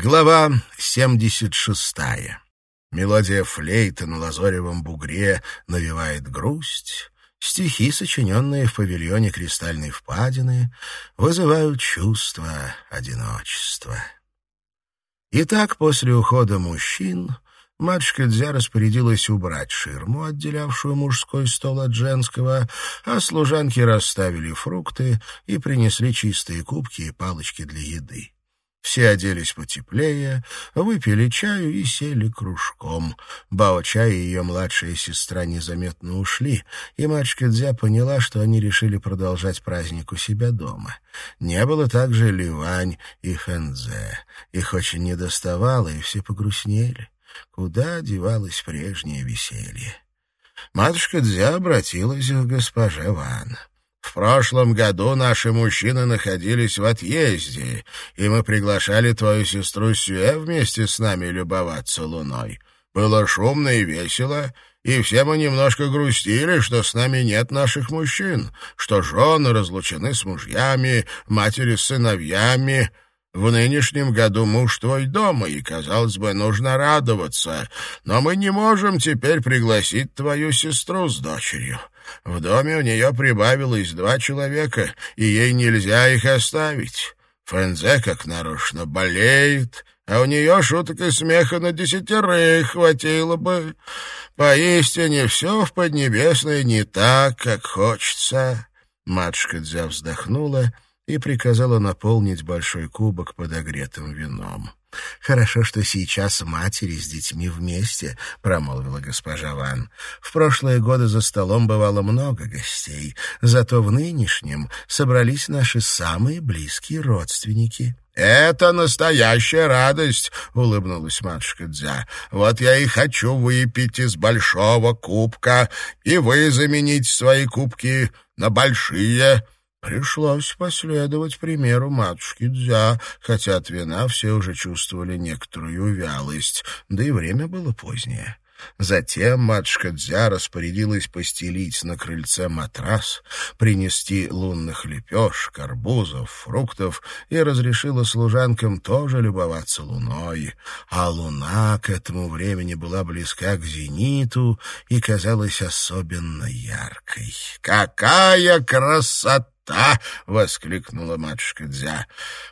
Глава 76. Мелодия флейты на лазоревом бугре навевает грусть. Стихи, сочиненные в павильоне кристальной впадины, вызывают чувство одиночества. Итак, после ухода мужчин, матушка Дзя распорядилась убрать ширму, отделявшую мужской стол от женского, а служанки расставили фрукты и принесли чистые кубки и палочки для еды. Все оделись потеплее, выпили чаю и сели кружком. Бао-чай и ее младшая сестра незаметно ушли, и матушка Дзя поняла, что они решили продолжать праздник у себя дома. Не было также Ливань и Фэнзе. Их очень недоставало, и все погрустнели. Куда девалось прежнее веселье? Матушка Дзя обратилась к госпоже Ван. В прошлом году наши мужчины находились в отъезде, и мы приглашали твою сестру Сюэ вместе с нами любоваться луной. Было шумно и весело, и все мы немножко грустили, что с нами нет наших мужчин, что жены разлучены с мужьями, матери с сыновьями. В нынешнем году муж твой дома, и, казалось бы, нужно радоваться, но мы не можем теперь пригласить твою сестру с дочерью. В доме у нее прибавилось два человека, и ей нельзя их оставить. Фэнзе, как нарочно, болеет, а у нее шуток и смеха на десятерых хватило бы. Поистине все в Поднебесной не так, как хочется». Матушка Дзя вздохнула и приказала наполнить большой кубок подогретым вином. «Хорошо, что сейчас матери с детьми вместе», — промолвила госпожа Ван. «В прошлые годы за столом бывало много гостей, зато в нынешнем собрались наши самые близкие родственники». «Это настоящая радость», — улыбнулась матушка Дзя. «Вот я и хочу выпить из большого кубка, и вы заменить свои кубки на большие». Пришлось последовать примеру матушки Дзя, хотя от вина все уже чувствовали некоторую вялость, да и время было позднее. Затем матушка Дзя распорядилась постелить на крыльце матрас, принести лунных лепешек, арбузов, фруктов и разрешила служанкам тоже любоваться луной. А луна к этому времени была близка к зениту и казалась особенно яркой. «Какая красота!» Та!» — воскликнула матушка Дзя.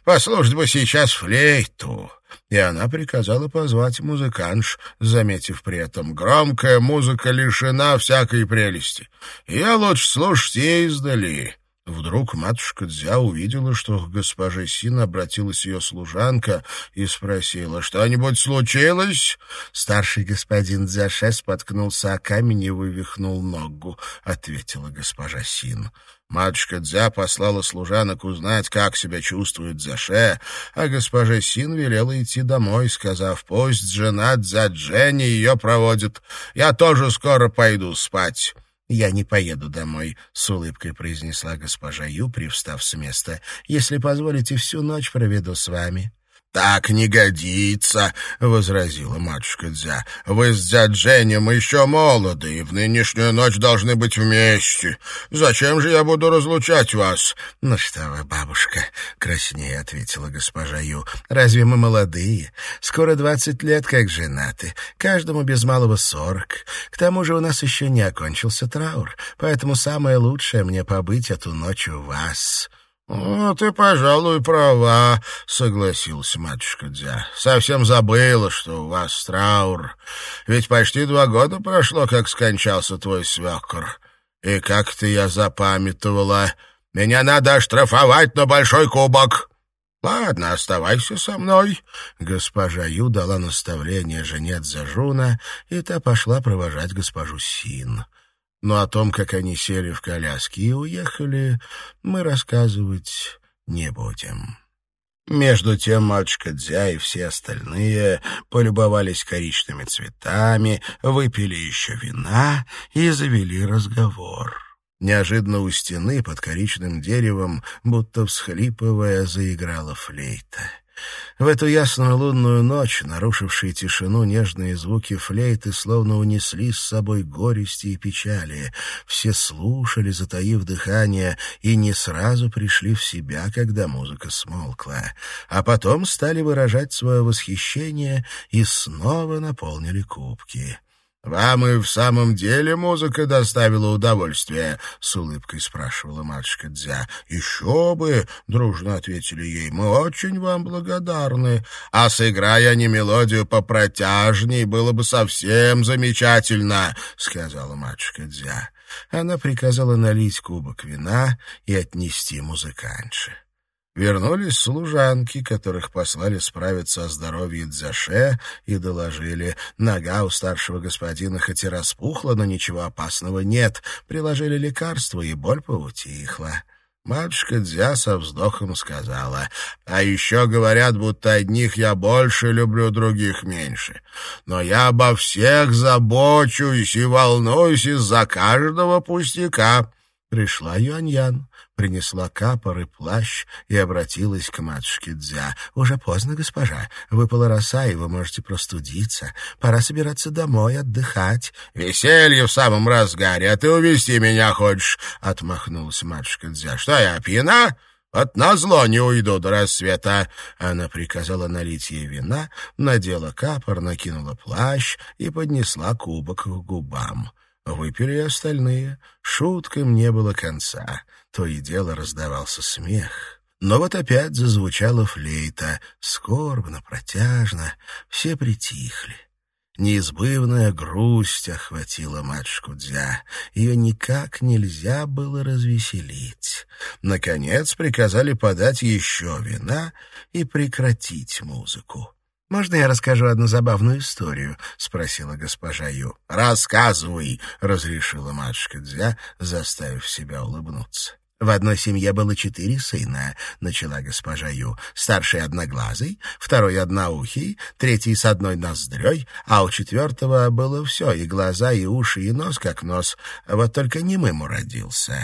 «Послушать бы сейчас флейту!» И она приказала позвать музыканш, заметив при этом «Громкая музыка лишена всякой прелести. Я лучше слушать издали». Вдруг матушка Дзя увидела, что к госпоже Син обратилась ее служанка и спросила, «Что-нибудь случилось?» Старший господин Дзяше споткнулся о камень и вывихнул ногу, — ответила госпожа Син. Матушка Дзя послала служанок узнать, как себя чувствует Дзяше, а госпожа Син велела идти домой, сказав, «Пусть жена Дзя Дженни ее проводит. Я тоже скоро пойду спать». «Я не поеду домой», — с улыбкой произнесла госпожа Ю, привстав с места. «Если позволите, всю ночь проведу с вами». «Так не годится», — возразила матушка Дзя. «Вы с дядженем еще молоды, и в нынешнюю ночь должны быть вместе. Зачем же я буду разлучать вас?» «Ну что вы, бабушка», — краснее ответила госпожа Ю. «Разве мы молодые? Скоро двадцать лет как женаты, каждому без малого сорок. К тому же у нас еще не окончился траур, поэтому самое лучшее мне побыть эту ночь у вас». «О, ты, пожалуй, права», — согласился матушка Дзя. «Совсем забыла, что у вас траур. Ведь почти два года прошло, как скончался твой свекор. И как-то я запамятовала. Меня надо оштрафовать на большой кубок». «Ладно, оставайся со мной». Госпожа Ю дала наставление жене Дзажуна, и та пошла провожать госпожу Син но о том, как они сели в коляски и уехали, мы рассказывать не будем. Между тем мальчика Дзя и все остальные полюбовались коричными цветами, выпили еще вина и завели разговор. Неожиданно у стены под коричным деревом, будто всхлипывая, заиграла флейта. В эту ясную лунную ночь, нарушившие тишину, нежные звуки флейты словно унесли с собой горести и печали. Все слушали, затаив дыхание, и не сразу пришли в себя, когда музыка смолкла. А потом стали выражать свое восхищение и снова наполнили кубки. «Вам и в самом деле музыка доставила удовольствие?» — с улыбкой спрашивала матушка Дзя. «Еще бы!» — дружно ответили ей. «Мы очень вам благодарны. А сыграя они мелодию попротяжней, было бы совсем замечательно!» — сказала матушка Дзя. Она приказала налить кубок вина и отнести музыканше. Вернулись служанки, которых послали справиться о здоровье Дзяше, и доложили. Нога у старшего господина хоть и распухла, но ничего опасного нет. Приложили лекарство, и боль поутихла. Матушка Дзя со вздохом сказала, «А еще говорят, будто одних я больше люблю, других меньше. Но я обо всех забочусь и волнуюсь из-за каждого пустяка». Пришла Юаньян принесла капор и плащ и обратилась к матушке Дзя. «Уже поздно, госпожа. Выпала роса, и вы можете простудиться. Пора собираться домой, отдыхать». «Веселье в самом разгаре, а ты увести меня хочешь?» — отмахнулась матушка Дзя. «Что я, пьяна?» От назло не уйду до рассвета. Она приказала налить ей вина, надела капор, накинула плащ и поднесла кубок к губам. Выпили и остальные. Шуткам не было конца. То и дело раздавался смех. Но вот опять зазвучала флейта. Скорбно, протяжно. Все притихли. Неизбывная грусть охватила матушку Дзя. Ее никак нельзя было развеселить. Наконец приказали подать еще вина и прекратить музыку. «Можно я расскажу одну забавную историю?» — спросила госпожа Ю. «Рассказывай!» — разрешила матушка Дзя, заставив себя улыбнуться. «В одной семье было четыре сына», — начала госпожа Ю. «Старший одноглазый, второй одноухий, третий с одной ноздрёй, а у четвертого было все — и глаза, и уши, и нос как нос. Вот только немым уродился».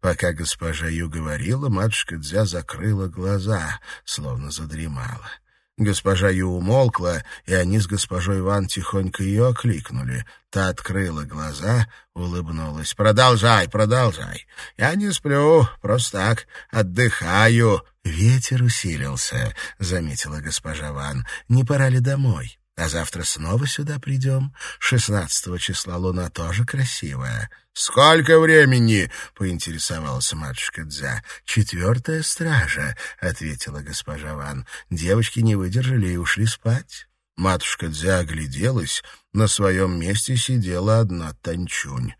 Пока госпожа Ю говорила, матушка Дзя закрыла глаза, словно задремала. Госпожа Ю умолкла, и они с госпожой Ван тихонько ее окликнули. Та открыла глаза, улыбнулась. «Продолжай, продолжай. Я не сплю, просто так, отдыхаю». «Ветер усилился», — заметила госпожа Ван. «Не пора ли домой? А завтра снова сюда придем. Шестнадцатого числа луна тоже красивая». «Сколько времени?» — поинтересовался матушка Дзя. «Четвертая стража», — ответила госпожа Ван. «Девочки не выдержали и ушли спать». Матушка Дзя огляделась. На своем месте сидела одна Танчунь.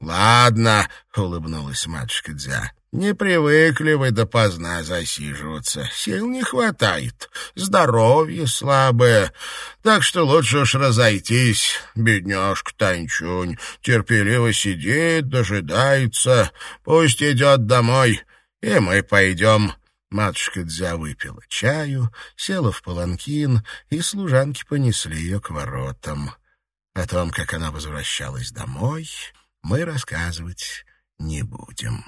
«Ладно», — улыбнулась матушка Дзя. Не привыкли вы допоздна засиживаться. Сил не хватает, здоровье слабое. Так что лучше уж разойтись. Бедняжка Танчунь терпеливо сидит, дожидается. Пусть идет домой, и мы пойдем». Матушка Дзя выпила чаю, села в паланкин, и служанки понесли ее к воротам. О том, как она возвращалась домой, мы рассказывать не будем.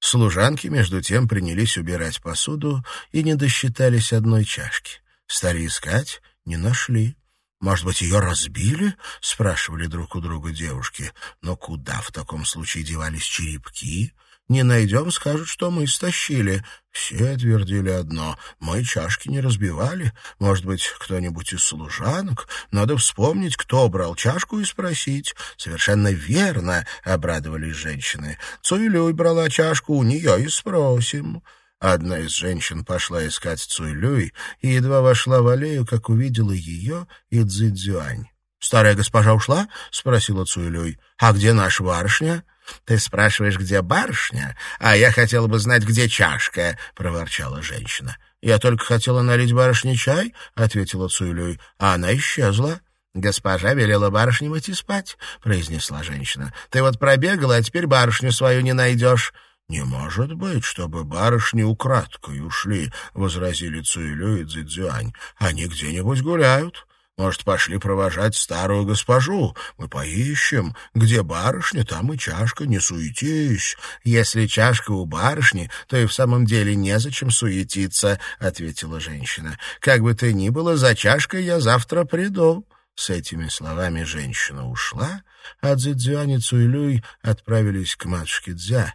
Служанки, между тем, принялись убирать посуду и не досчитались одной чашки. Стали искать, не нашли. «Может быть, ее разбили?» — спрашивали друг у друга девушки. «Но куда в таком случае девались черепки?» Не найдем, скажут, что мы стащили. Все твердили одно. Мы чашки не разбивали. Может быть, кто-нибудь из служанок? Надо вспомнить, кто брал чашку и спросить. Совершенно верно, — обрадовались женщины. Цуйлюй брала чашку, у нее и спросим. Одна из женщин пошла искать Цуйлюй и едва вошла в аллею, как увидела ее и Цзэцзюань. «Старая госпожа ушла?» — спросила Цуйлюй. «А где наша барышня?» «Ты спрашиваешь, где барышня, а я хотела бы знать, где чашка», — проворчала женщина. «Я только хотела налить барышне чай», — ответила Цуйлюй, — «а она исчезла». «Госпожа велела барышне идти спать», — произнесла женщина. «Ты вот пробегала, а теперь барышню свою не найдешь». «Не может быть, чтобы барышни украдкой ушли», — возразили Цуйлю и Цзюань. «Они где-нибудь гуляют. Может, пошли провожать старую госпожу? Мы поищем. Где барышня, там и чашка, не суетись. Если чашка у барышни, то и в самом деле незачем суетиться, — ответила женщина. Как бы то ни было, за чашкой я завтра приду. С этими словами женщина ушла, а Цзюань и Цуйлюй отправились к матушке Дзя.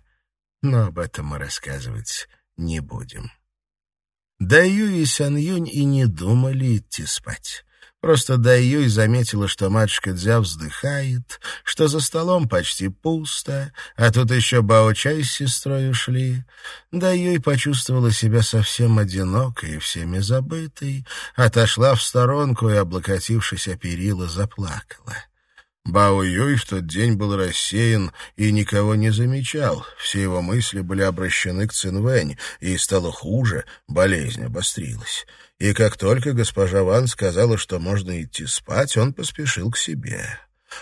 Но об этом мы рассказывать не будем. Да Юй и Сян Юнь и не думали идти спать. Просто Даюй заметила, что матушка Дзя вздыхает, что за столом почти пусто, а тут еще Бао-чай с сестрой ушли. Даюй почувствовала себя совсем одинокой и всеми забытой, отошла в сторонку и, облокотившись о перила, заплакала. Бао Юй в тот день был рассеян и никого не замечал. Все его мысли были обращены к Цинвэнь, и стало хуже, болезнь обострилась и как только госпожа Ван сказала, что можно идти спать, он поспешил к себе.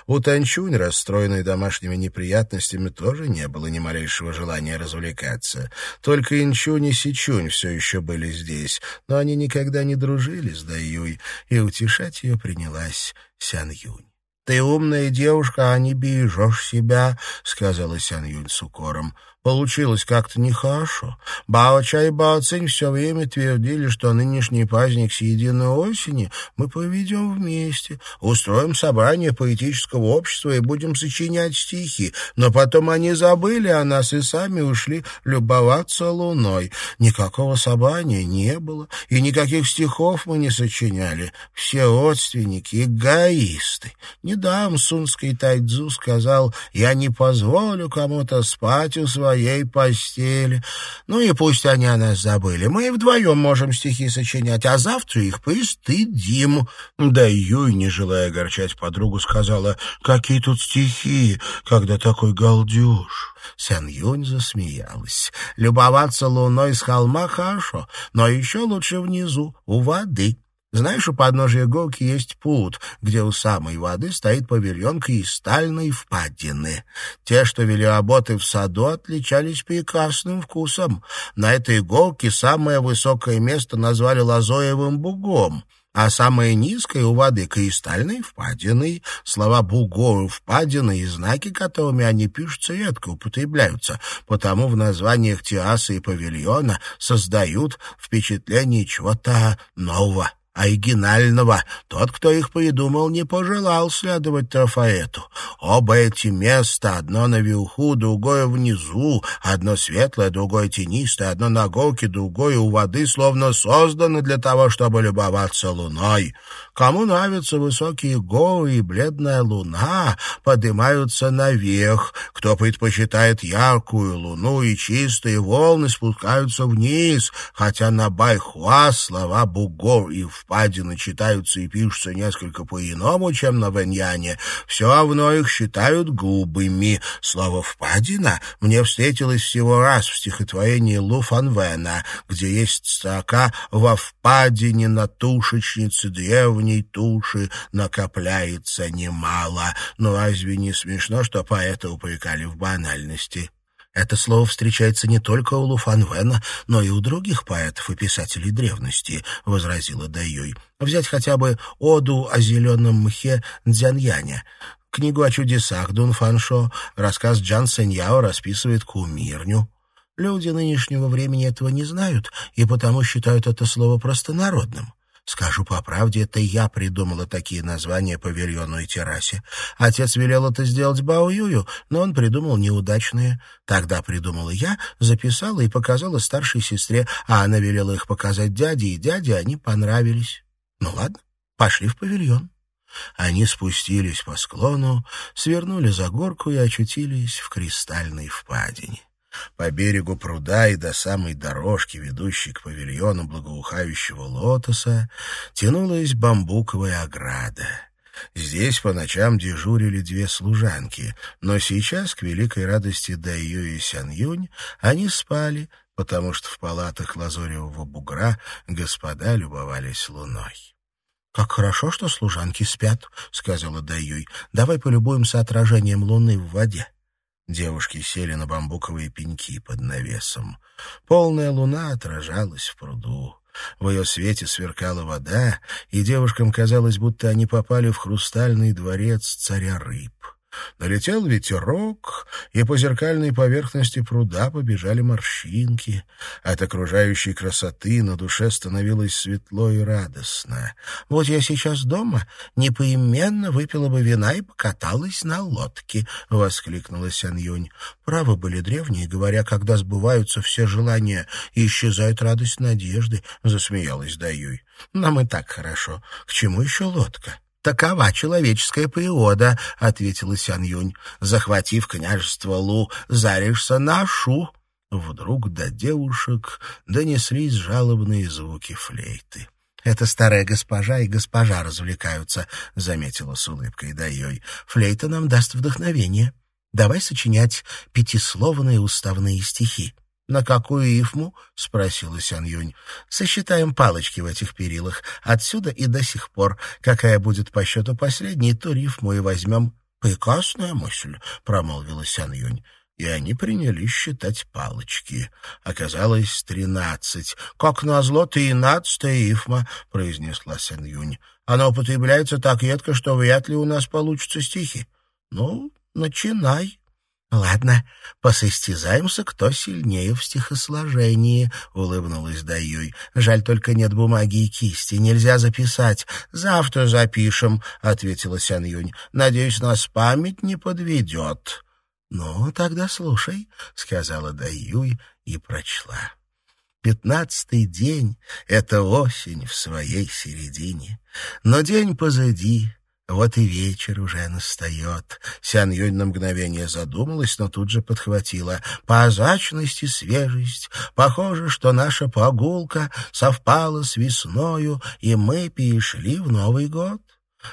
У Танчунь, расстроенной домашними неприятностями, тоже не было ни малейшего желания развлекаться. Только Инчунь и Сичунь все еще были здесь, но они никогда не дружили с Даюй, и утешать ее принялась Сян Юнь. «Ты умная девушка, а не бережешь себя», — сказала Сян Юнь с укором. Получилось как-то нехорошо. Бао-чай и Бао-цинь все время твердили, что нынешний праздник Съединой осени мы проведем вместе, устроим собрание поэтического общества и будем сочинять стихи. Но потом они забыли о нас и сами ушли любоваться луной. Никакого собрания не было, и никаких стихов мы не сочиняли. Все родственники эгоисты. Недавно Сунский Тайцзу сказал, «Я не позволю кому-то спать у своей своей постели. Ну и пусть они о нас забыли. Мы вдвоем можем стихи сочинять, а завтра их пристыдим. Да Юй, не желая огорчать подругу, сказала, какие тут стихи, когда такой галдеж. Сян Юнь засмеялась. Любоваться луной с холма хорошо, но еще лучше внизу, у воды. Знаешь, у подножия горки есть путь, где у самой воды стоит павильон кристальной впадины. Те, что вели работы в саду, отличались прекрасным вкусом. На этой горке самое высокое место назвали Лазоевым бугом, а самое низкое у воды — кристальной впадиной. Слова «бугор», «впадины» и знаки, которыми они пишутся, редко употребляются, потому в названиях террасы и павильона создают впечатление чего-то нового оригинального. Тот, кто их придумал, не пожелал следовать трафаэту. Оба эти места, одно наверху, другое внизу, одно светлое, другое тенистое, одно на горке, другое у воды, словно созданы для того, чтобы любоваться луной. Кому нравятся высокие горы и бледная луна, поднимаются наверх. Кто предпочитает яркую луну и чистые волны, спускаются вниз, хотя на Байхуа слова бугор и впадины читаются и пишутся несколько по-иному, чем на Веньяне, все равно их считают грубыми. Слово «впадина» мне встретилось всего раз в стихотворении Лу Фанвена, где есть строка «Во впадине на тушечнице древней туши накопляется немало. Но разве не смешно, что поэта упрекали в банальности? Это слово встречается не только у Луфанвена, но и у других поэтов и писателей древности, — возразила Даюй. Взять хотя бы оду о зеленом мхе Дзяньяня. Книгу о чудесах Дун Фаншо, рассказ Джан Сэньяо расписывает кумирню. Люди нынешнего времени этого не знают и потому считают это слово простонародным. Скажу по правде, это я придумала такие названия павильону и террасе. Отец велел это сделать Баоюю, но он придумал неудачные. Тогда придумала я, записала и показала старшей сестре, а она велела их показать дяде, и дяде они понравились. Ну ладно, пошли в павильон. Они спустились по склону, свернули за горку и очутились в кристальной впадине. По берегу пруда и до самой дорожки, ведущей к павильону благоухающего лотоса, тянулась бамбуковая ограда. Здесь по ночам дежурили две служанки, но сейчас, к великой радости Дайю и Сян Юнь, они спали, потому что в палатах лазоревого бугра господа любовались луной. «Как хорошо, что служанки спят», — сказала Даюй. «Давай полюбуемся отражением луны в воде». Девушки сели на бамбуковые пеньки под навесом. Полная луна отражалась в пруду. В ее свете сверкала вода, и девушкам казалось, будто они попали в хрустальный дворец царя рыб. Налетел ветерок, и по зеркальной поверхности пруда побежали морщинки. От окружающей красоты на душе становилось светло и радостно. «Вот я сейчас дома, непоименно выпила бы вина и покаталась на лодке», — воскликнула Сян Юнь. «Правы были древние, говоря, когда сбываются все желания и исчезает радость надежды», — засмеялась Даюй. «Нам и так хорошо. К чему еще лодка?» «Такова человеческая природа», — ответила Сян Юнь. «Захватив княжество Лу, заришься на Шу». Вдруг до девушек донеслись жалобные звуки флейты. «Это старая госпожа и госпожа развлекаются», — заметила с улыбкой Дайой. «Флейта нам даст вдохновение. Давай сочинять пятисловные уставные стихи». «На какую ифму?» — спросила Сян Юнь. «Сосчитаем палочки в этих перилах. Отсюда и до сих пор. Какая будет по счету последней, то рифму и возьмем». «Прекрасная мысль», — промолвила Сян Юнь. И они принялись считать палочки. Оказалось тринадцать. «Как назло, тринадцатая ифма», — произнесла Сян Юнь. «Она употребляется так редко, что вряд ли у нас получатся стихи». «Ну, начинай». «Ладно, посостязаемся, кто сильнее в стихосложении», — улыбнулась Даюй. «Жаль, только нет бумаги и кисти, нельзя записать. Завтра запишем», — ответила Сян Юнь. «Надеюсь, нас память не подведет». «Ну, тогда слушай», — сказала Даюй и прочла. Пятнадцатый день — это осень в своей середине, но день позади, вот и вечер уже настает. Сян Юнь на мгновение задумалась, но тут же подхватила. Позачность и свежесть. Похоже, что наша прогулка совпала с весною, и мы перешли в Новый год.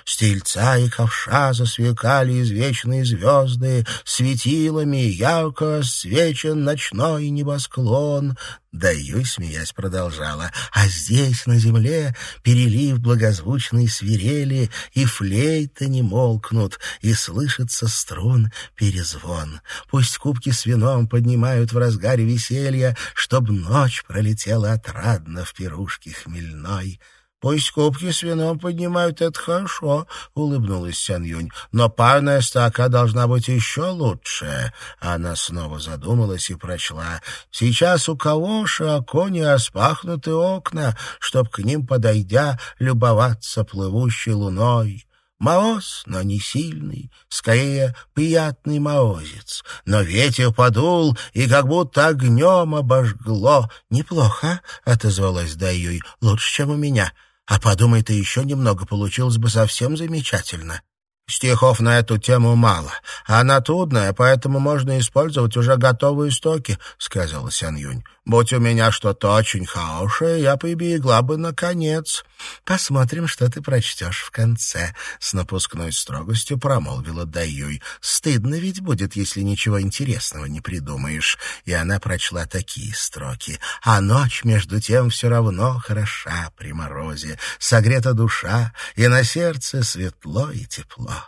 Стильца и ковша засверкали извечные звезды, Светилами ярко свечен ночной небосклон. Даю, смеясь, продолжала. А здесь, на земле, перелив благозвучной свирели, И флейты не молкнут, и слышится струн перезвон. Пусть кубки с вином поднимают в разгаре веселья, Чтоб ночь пролетела отрадно в пирушке хмельной. «Пусть кубки с вином поднимают, это хорошо», — улыбнулась Сян Юнь. «Но парная стака должна быть еще лучше». Она снова задумалась и прочла. «Сейчас у кого широко не распахнуты окна, чтоб к ним, подойдя, любоваться плывущей луной». Мороз, но не сильный, скорее приятный морозец. Но ветер подул и как будто огнем обожгло. «Неплохо», — отозвалась Даюй, — «лучше, чем у меня». А подумай ты еще немного, получилось бы совсем замечательно. Стихов на эту тему мало. Она трудная, поэтому можно использовать уже готовые стоки, — сказала Сян Юнь. Будь у меня что-то очень хорошее, я приберегла бы наконец. Посмотрим, что ты прочтешь в конце, — с напускной строгостью промолвила Даюй. Стыдно ведь будет, если ничего интересного не придумаешь. И она прочла такие строки. А ночь, между тем, все равно хороша при морозе. Согрета душа, и на сердце светло и тепло.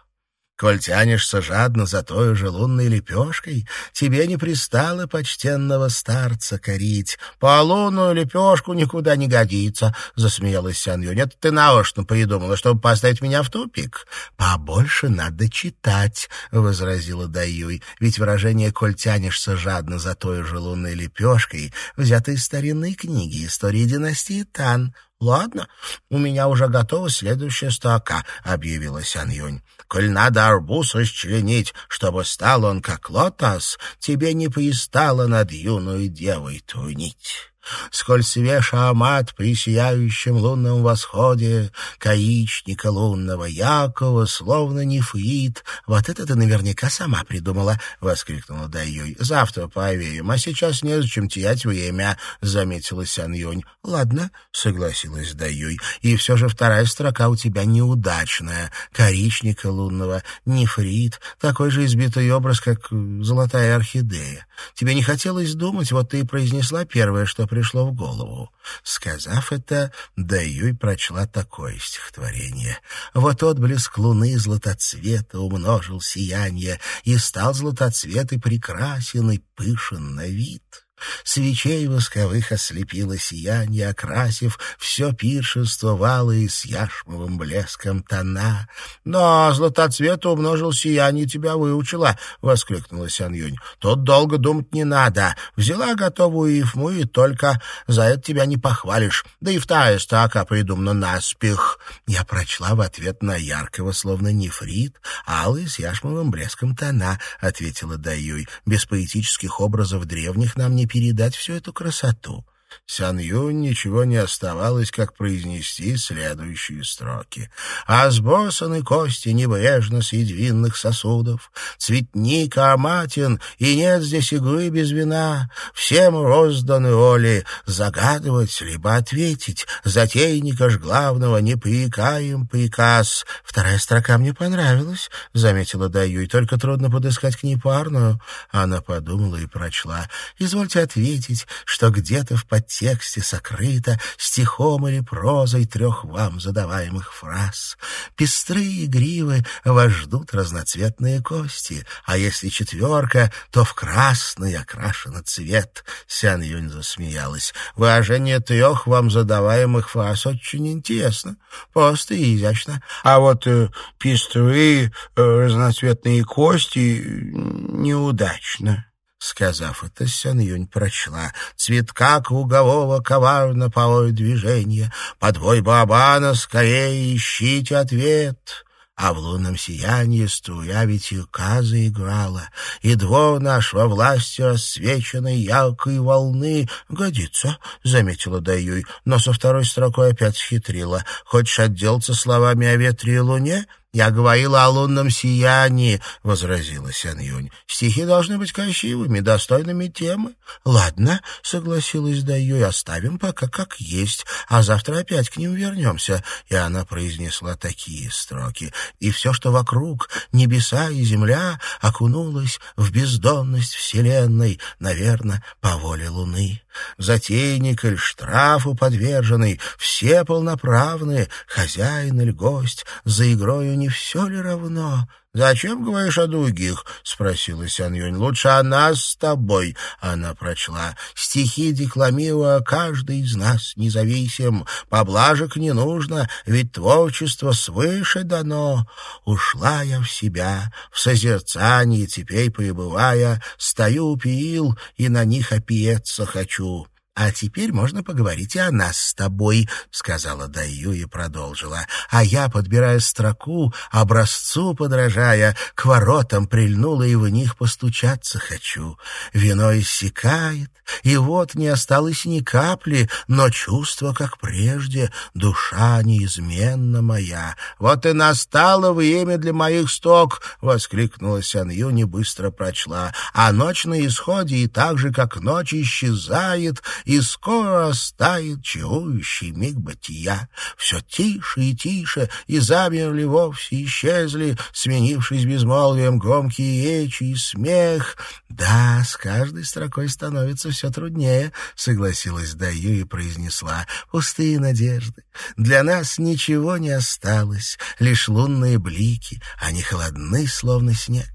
Коль тянешься жадно за той же лунной лепешкой, тебе не пристало почтенного старца корить. По лунную лепешку никуда не годится, — засмеялась Сян Юнь. Это ты наошно придумала, чтобы поставить меня в тупик. Побольше надо читать, — возразила Даюй. Ведь выражение «коль тянешься жадно за той же лунной лепешкой» взято из старинной книги «Истории династии Тан». «Ладно, у меня уже готова следующая строка», — объявила Сян Юнь. «Коль надо арбуз расчленить, чтобы стал он как лотос, тебе не пристало над юную девой тунить». Сколь свеж аромат при сияющем лунном восходе, Каичника лунного Якова, словно нефрит. Вот это ты наверняка сама придумала, — воскликнула Даюй. Завтра поверим, а сейчас незачем терять время, — заметила Сян Юнь. Ладно, — согласилась Даюй, — и все же вторая строка у тебя неудачная. Коричника лунного, нефрит, такой же избитый образ, как золотая орхидея. Тебе не хотелось думать, вот ты и произнесла первое, что пришло в голову. Сказав это, Даюй прочла такое стихотворение. «Вот отблеск луны златоцвета умножил сияние, и стал златоцвет и прекрасен, и пышен на вид». Свечей восковых ослепило сияние, окрасив все пиршество валы с яшмовым блеском тона. — Но златоцвет умножил сияние, тебя выучила, — воскликнула Сян Юнь. — Тут долго думать не надо. Взяла готовую ифму и только за это тебя не похвалишь. Да и вторая стака придумана наспех. Я прочла в ответ на яркого, словно нефрит, алый с яшмовым блеском тона, — ответила Даюй. Без поэтических образов древних нам не передать всю эту красоту. Сян Юнь ничего не оставалось, как произнести следующие строки. «А сбросаны кости небрежно с едвинных сосудов, цветник ароматен, и нет здесь игры без вина. Всем розданы роли загадывать, либо ответить. Затейника ж главного не прикаем приказ». Вторая строка мне понравилась, — заметила Даюй, — только трудно подыскать к ней парную. Она подумала и прочла. «Извольте ответить, что где-то в подтексте сокрыто стихом или прозой трех вам задаваемых фраз. Пестрые гривы вас ждут разноцветные кости, а если четверка, то в красный окрашен цвет. Сян Юнь засмеялась. Выражение трех вам задаваемых фраз очень интересно, просто и изящно. А вот э, пестрые э, разноцветные кости неудачно. Сказав это, Сян Юнь прочла. «Цветка кругового коварно порой движение, Подвой бабана скорее ищите ответ». А в лунном сиянии струя ветерка заиграла, И двор наш во власти рассвеченной яркой волны. «Годится», — заметила Даюй, но со второй строкой опять схитрила. «Хочешь отделаться словами о ветре и луне?» «Я говорила о лунном сиянии», — возразила Сян Юнь. «Стихи должны быть красивыми, достойными темы». «Ладно», — согласилась Даюй, — «оставим пока как есть, а завтра опять к ним вернемся». И она произнесла такие строки. «И все, что вокруг, небеса и земля, окунулось в бездонность вселенной, наверное, по воле луны. Затейник или штрафу подверженный, все полноправны, хозяин или гость, за игрою не все ли равно? «Зачем говоришь о других?» — спросила Сян Юнь. «Лучше о нас с тобой». Она прочла. «Стихи декламируя каждый из нас независим. Поблажек не нужно, ведь творчество свыше дано. Ушла я в себя, в созерцании теперь пребывая, стою у перил и на них опиеться хочу». «А теперь можно поговорить и о нас с тобой», — сказала Даю и продолжила. «А я, подбирая строку, образцу подражая, к воротам прильнула и в них постучаться хочу. Вино иссякает, и вот не осталось ни капли, но чувство, как прежде, душа неизменно моя. Вот и настало время для моих сток!» — воскликнула Сян Юни, быстро прочла. «А ночь на исходе, и так же, как ночь исчезает, и скоро стает чарующий миг бытия. Все тише и тише, и замерли вовсе, исчезли, сменившись безмолвием громкие речи и смех. Да, с каждой строкой становится все труднее, согласилась Даю и произнесла. Пустые надежды. Для нас ничего не осталось, лишь лунные блики, они холодны, словно снег.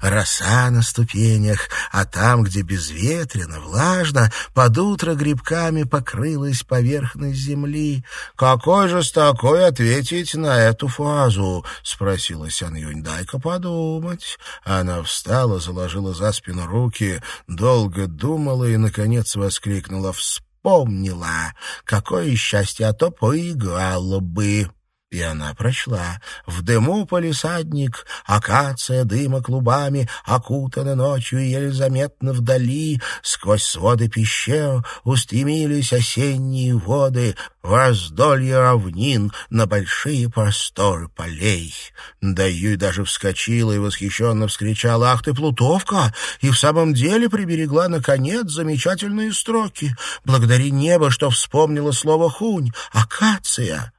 Роса на ступенях, а там, где безветренно, влажно, падут утро грибками покрылась поверхность земли. «Какой же с такой ответить на эту фразу?» — спросила Сян Юнь. «Дай-ка подумать». Она встала, заложила за спину руки, долго думала и, наконец, воскликнула «Вспомнила! Какое счастье, а то поиграла бы!» И она прочла. В дыму полисадник, акация дыма клубами, окутана ночью еле заметно вдали, сквозь своды пещер устремились осенние воды, раздолье равнин на большие просторы полей. Да Юй даже вскочила и восхищенно вскричала «Ах ты, плутовка!» и в самом деле приберегла, наконец, замечательные строки. Благодари небо, что вспомнила слово «хунь» — «акация».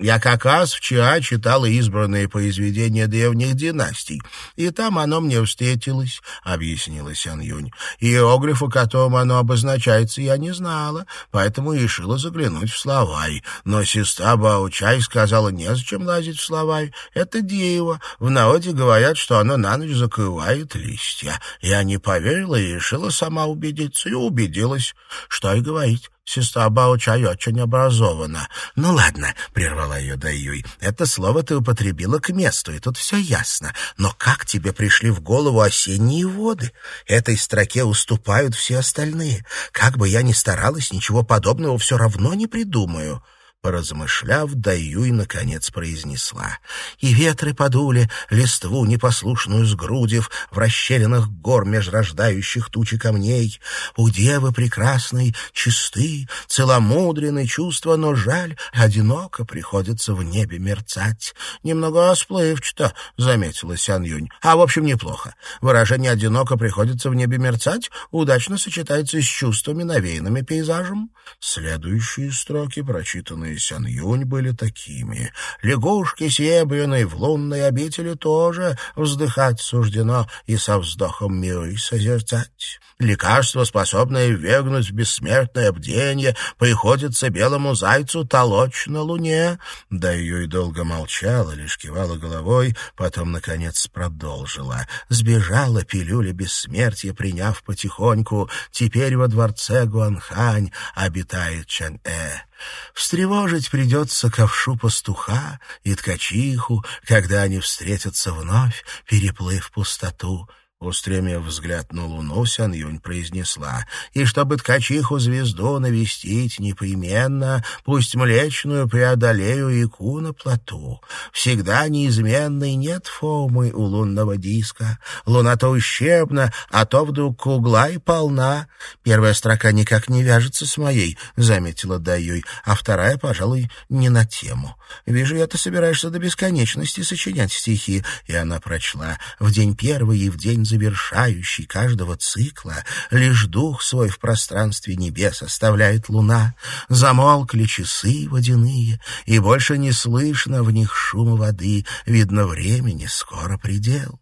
Я как раз вчера читала избранные произведения древних династий, и там оно мне встретилось, — объяснила Сян Юнь. Иероглифа, которым оно обозначается, я не знала, поэтому решила заглянуть в словарь. Но сестра Баучай сказала, незачем лазить в словарь, это дерево. В народе говорят, что оно на ночь закрывает листья. Я не поверила и решила сама убедиться, и убедилась. Что и говорить. Сестра Баучай очень образована. Ну ладно, прервала ее Даюй. Это слово ты употребила к месту, и тут все ясно. Но как тебе пришли в голову осенние воды? Этой строке уступают все остальные. Как бы я ни старалась, ничего подобного все равно не придумаю. Поразмышляв, Даюй наконец произнесла. И ветры подули, листву непослушную сгрудив, В расщелинах гор межрождающих тучи камней. У девы прекрасной, чисты, целомудренны чувства, Но жаль, одиноко приходится в небе мерцать. Немного расплывчато, заметила Сян Юнь. А в общем неплохо. Выражение «одиноко приходится в небе мерцать» удачно сочетается с чувствами, навеянными пейзажем. Следующие строки, прочитанные и Сян-Юнь были такими. Лягушки серебряной в лунной обители тоже вздыхать суждено и со вздохом мира и созерцать. Лекарство, способное ввергнуть в бессмертное бденье, приходится белому зайцу толочь на луне. Да ее и долго молчала, лишь кивала головой, потом, наконец, продолжила. Сбежала пилюля бессмертия, приняв потихоньку. Теперь во дворце Гуанхань обитает Чан-Э. Встревожить придется ковшу пастуха и ткачиху, когда они встретятся вновь, переплыв пустоту. Устремив взгляд на луну, Сян Юнь произнесла, «И чтобы ткачиху звезду навестить непременно, пусть млечную преодолею ику на плоту. Всегда неизменной нет формы у лунного диска. Луна то ущербна, а то вдруг кругла и полна. Первая строка никак не вяжется с моей», — заметила Даюй, «а вторая, пожалуй, не на тему. Вижу, я ты собираешься до бесконечности сочинять стихи». И она прочла, «В день первый и в день завершающий каждого цикла, лишь дух свой в пространстве небес оставляет луна. Замолкли часы водяные, и больше не слышно в них шума воды, видно, времени скоро предел.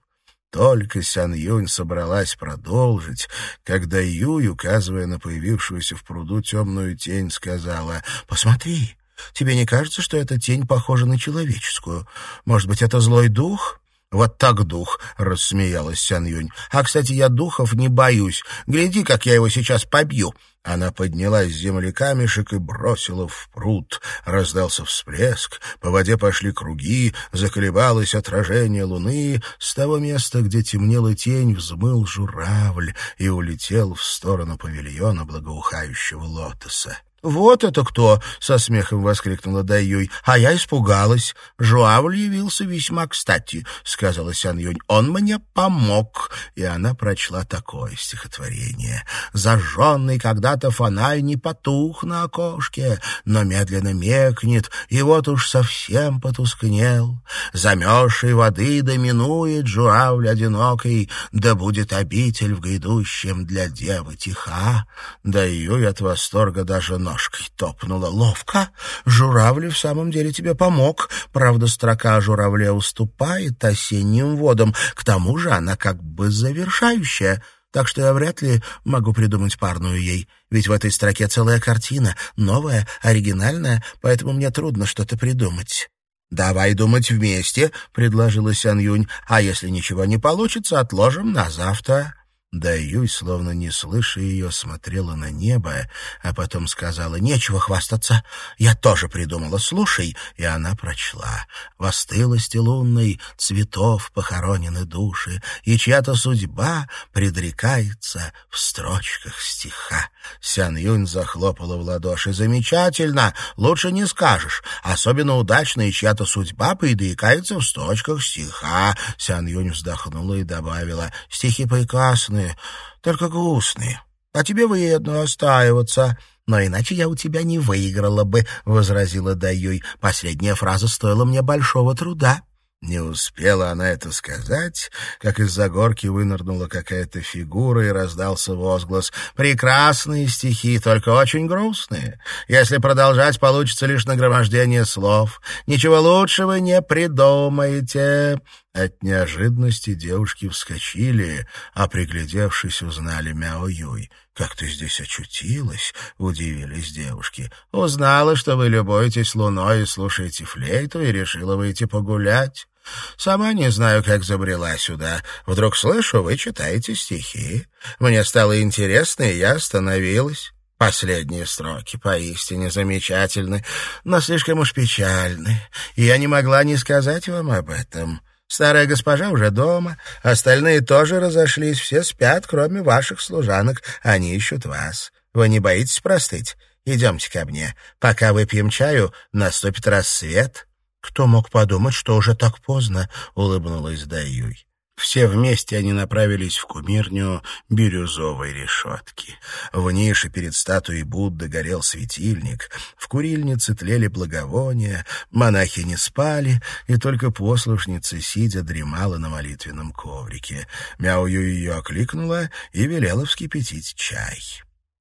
Только Сян Юнь собралась продолжить, когда Юй, указывая на появившуюся в пруду темную тень, сказала «Посмотри, тебе не кажется, что эта тень похожа на человеческую? Может быть, это злой дух?» «Вот так дух!» — рассмеялась Сян Юнь. «А, кстати, я духов не боюсь. Гляди, как я его сейчас побью!» Она поднялась с земли камешек и бросила в пруд. Раздался всплеск, по воде пошли круги, заколебалось отражение луны. С того места, где темнела тень, взмыл журавль и улетел в сторону павильона благоухающего лотоса. «Вот это кто!» — со смехом воскликнула Даюй. «А я испугалась. Жуавль явился весьма кстати», — сказала Сян Юнь. «Он мне помог». И она прочла такое стихотворение. «Зажженный когда-то фонарь не потух на окошке, но медленно мекнет, и вот уж совсем потускнел. Замерзшей воды доминует журавль одинокий, да будет обитель в грядущем для девы тиха». Даюй от восторга даже ножкой топнула. Ловко. Журавль в самом деле тебе помог. Правда, строка о журавле уступает осенним водам. К тому же она как бы завершающая. Так что я вряд ли могу придумать парную ей. Ведь в этой строке целая картина, новая, оригинальная, поэтому мне трудно что-то придумать. «Давай думать вместе», — предложила Сян Юнь. «А если ничего не получится, отложим на завтра». Да Юй, словно не слыша ее, смотрела на небо, а потом сказала, «Нечего хвастаться, я тоже придумала, слушай». И она прочла, «В остылости лунной цветов похоронены души, и чья-то судьба предрекается в строчках стиха». Сян Юнь захлопала в ладоши, «Замечательно, лучше не скажешь. Особенно удачно, и чья-то судьба предрекается в строчках стиха». Сян Юнь вздохнула и добавила, «Стихи прекрасны, грустные, только грустные. А тебе вредно остаиваться. Но иначе я у тебя не выиграла бы, — возразила Даюй. Последняя фраза стоила мне большого труда. Не успела она это сказать, как из-за горки вынырнула какая-то фигура и раздался возглас. «Прекрасные стихи, только очень грустные. Если продолжать, получится лишь нагромождение слов. Ничего лучшего не придумаете». От неожиданности девушки вскочили, а, приглядевшись, узнали Мяо Юй. «Как ты здесь очутилась?» — удивились девушки. «Узнала, что вы любуетесь луной и слушаете флейту, и решила выйти погулять. Сама не знаю, как забрела сюда. Вдруг слышу, вы читаете стихи. Мне стало интересно, и я остановилась». Последние строки поистине замечательны, но слишком уж печальны, и я не могла не сказать вам об этом. Старая госпожа уже дома, остальные тоже разошлись, все спят, кроме ваших служанок, они ищут вас. Вы не боитесь простыть? Идемте ко мне. Пока выпьем чаю, наступит рассвет». «Кто мог подумать, что уже так поздно?» — улыбнулась Даюй. Все вместе они направились в кумирню бирюзовой решетки. В нише перед статуей Будды горел светильник, в курильнице тлели благовония, монахи не спали, и только послушница, сидя, дремала на молитвенном коврике. Мяую ее окликнула и велела вскипятить чай.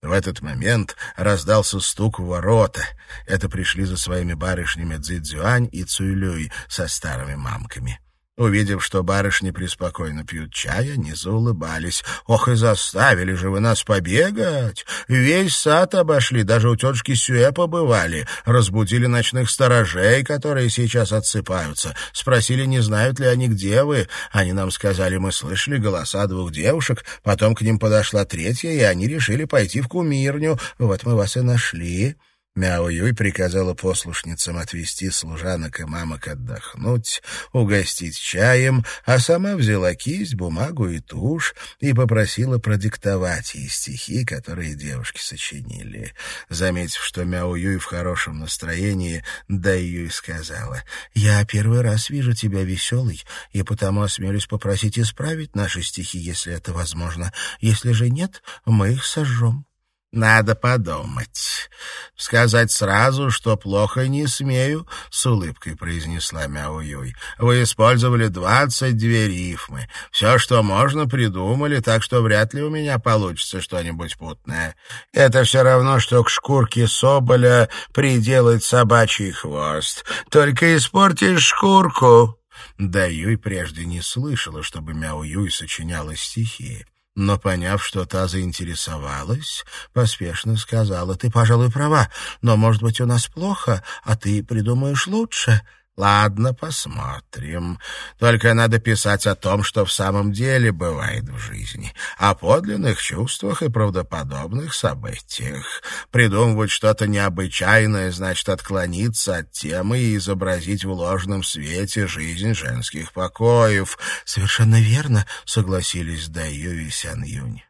В этот момент раздался стук в ворота. Это пришли за своими барышнями Цзэцзюань и Цуйлюй со старыми мамками. Увидев, что барышни преспокойно пьют чай, они заулыбались. «Ох, и заставили же вы нас побегать! Весь сад обошли, даже у тетушки Сюэ побывали. Разбудили ночных сторожей, которые сейчас отсыпаются. Спросили, не знают ли они, где вы. Они нам сказали, мы слышали голоса двух девушек, потом к ним подошла третья, и они решили пойти в кумирню. Вот мы вас и нашли». Мяо Юй приказала послушницам отвезти служанок и мамок отдохнуть, угостить чаем, а сама взяла кисть, бумагу и тушь и попросила продиктовать ей стихи, которые девушки сочинили. Заметив, что Мяо Юй в хорошем настроении, Дай Юй сказала, «Я первый раз вижу тебя веселой, и потому осмелюсь попросить исправить наши стихи, если это возможно. Если же нет, мы их сожжем». «Надо подумать. Сказать сразу, что плохо не смею», — с улыбкой произнесла Мяо Юй. «Вы использовали двадцать две рифмы. Все, что можно, придумали, так что вряд ли у меня получится что-нибудь путное. Это все равно, что к шкурке соболя приделать собачий хвост. Только испортишь шкурку». Да Юй прежде не слышала, чтобы Мяо Юй сочиняла стихи но, поняв, что та заинтересовалась, поспешно сказала, «Ты, пожалуй, права, но, может быть, у нас плохо, а ты придумаешь лучше». Ладно, посмотрим. Только надо писать о том, что в самом деле бывает в жизни, о подлинных чувствах и правдоподобных событиях. Придумывать что-то необычайное значит отклониться от темы и изобразить в ложном свете жизнь женских покоев. Совершенно верно, согласились Даю и Сян Юнь.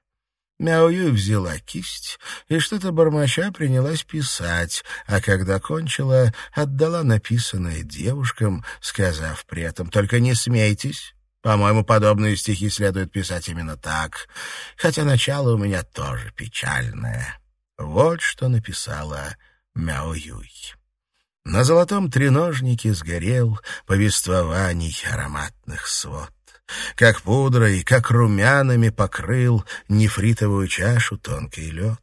Мяую взяла кисть и что-то бормоча принялась писать, а когда кончила, отдала написанное девушкам, сказав при этом «Только не смейтесь». По-моему, подобные стихи следует писать именно так, хотя начало у меня тоже печальное. Вот что написала Мяо Юй. На золотом треножнике сгорел повествований ароматных свод как пудрой, как румянами покрыл нефритовую чашу тонкий лед.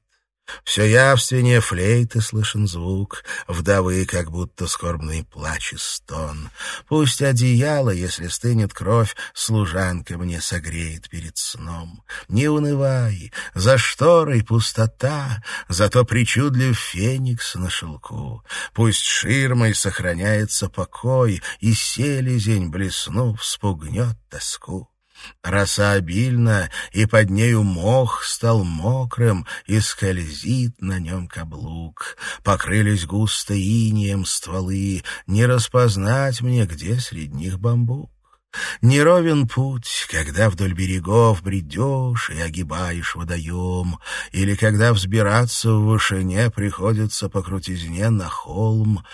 Все явственнее флейты слышен звук, вдовы как будто скорбный плач и стон. Пусть одеяло, если стынет кровь, служанка мне согреет перед сном. Не унывай, за шторой пустота, зато причудлив феникс на шелку. Пусть ширмой сохраняется покой, и селезень, блеснув, спугнет тоску. Роса обильна, и под нею мох стал мокрым, и скользит на нем каблук. Покрылись густо инеем стволы, не распознать мне, где среди них бамбук. Неровен путь, когда вдоль берегов бредешь и огибаешь водоем, или когда взбираться в вышине приходится по крутизне на холм,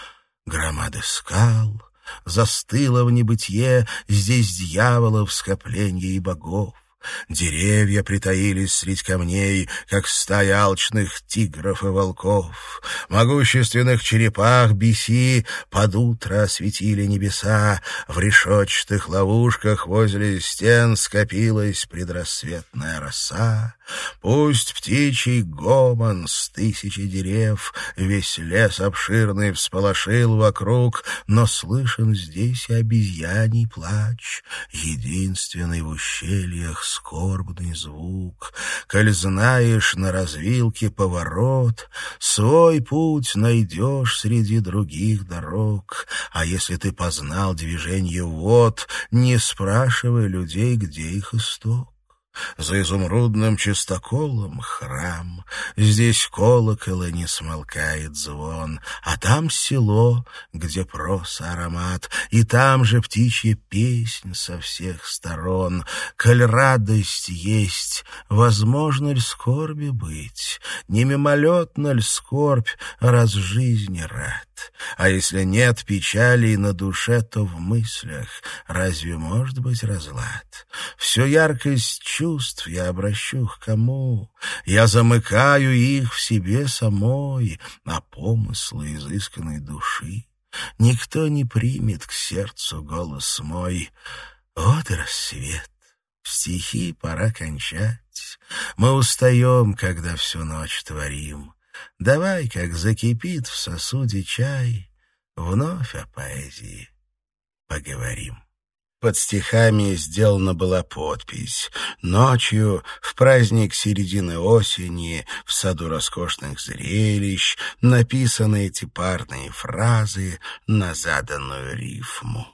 громады скал — Застыло в небытие здесь дьяволов скопленье и богов. Деревья притаились средь камней, как стая алчных тигров и волков. Могущественных черепах биси под утро осветили небеса. В решетчатых ловушках возле стен скопилась предрассветная роса. Пусть птичий гомон с тысячи дерев весь лес обширный всполошил вокруг, но слышен здесь и обезьяний плач, единственный в ущельях скорбный звук. Коль знаешь на развилке поворот, свой путь найдешь среди других дорог. А если ты познал движение вод, не спрашивай людей, где их исток. За изумрудным чистоколом храм, Здесь колокола не смолкает звон, А там село, где прос аромат, И там же птичья песнь со всех сторон. Коль радость есть, возможно ли скорби быть? Не мимолетно ли скорбь, раз жизни рад? А если нет печали на душе, то в мыслях разве может быть разлад? Всю яркость чувств я обращу к кому? Я замыкаю их в себе самой, на помыслы изысканной души. Никто не примет к сердцу голос мой. Вот и рассвет. Стихи пора кончать. Мы устаем, когда всю ночь творим. Давай, как закипит в сосуде чай, Вновь о поэзии поговорим. Под стихами сделана была подпись. Ночью, в праздник середины осени, в саду роскошных зрелищ, написаны эти парные фразы на заданную рифму.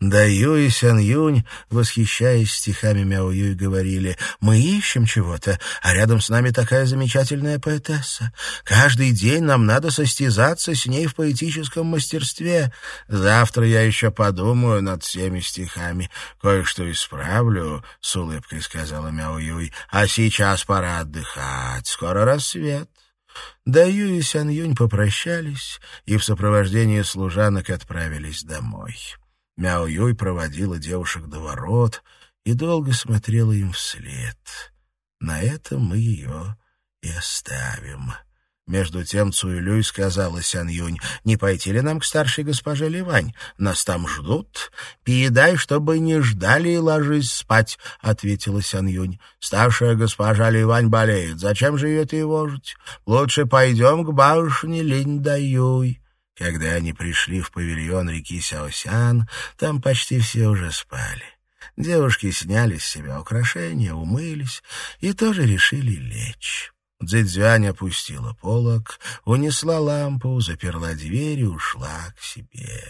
Да Юй и Сян Юнь, восхищаясь стихами Мяо Юй, говорили, «Мы ищем чего-то, а рядом с нами такая замечательная поэтесса. Каждый день нам надо состязаться с ней в поэтическом мастерстве. Завтра я еще подумаю над всеми стихами, кое-что исправлю», — с улыбкой сказала Мяо Юй, «а сейчас пора отдыхать, скоро рассвет». Да Юй и Сян Юнь попрощались и в сопровождении служанок отправились домой. Мяо Юй проводила девушек до ворот и долго смотрела им вслед. На этом мы ее и оставим. Между тем Цуэлюй сказала Сян Юнь, «Не пойти ли нам к старшей госпоже Ливань? Нас там ждут. Передай, чтобы не ждали и ложись спать», — ответила Сян Юнь. «Старшая госпожа Ливань болеет. Зачем же ее тревожить? Лучше пойдем к бабушне Линь Даюй». Когда они пришли в павильон реки Сяосян, там почти все уже спали. Девушки сняли с себя украшения, умылись и тоже решили лечь. Цзэцзюань опустила полок, унесла лампу, заперла дверь и ушла к себе.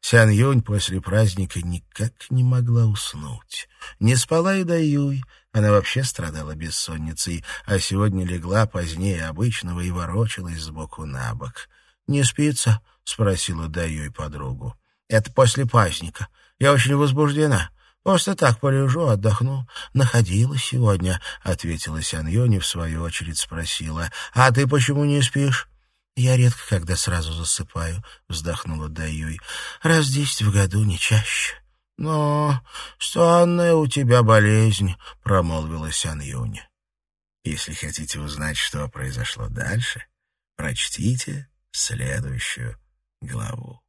Сян Юнь после праздника никак не могла уснуть. Не спала и Юй, она вообще страдала бессонницей, а сегодня легла позднее обычного и ворочалась сбоку на бок. «Не спится?» — спросила Даюй подругу. «Это после праздника. Я очень возбуждена. Просто так полежу, отдохну. Находила сегодня», — ответила Сян Йони, в свою очередь спросила. «А ты почему не спишь?» «Я редко когда сразу засыпаю», — вздохнула Даюй. «Раз десять в году, не чаще». «Но странная у тебя болезнь», — промолвила Сян Юни. «Если хотите узнать, что произошло дальше, прочтите следующую главу.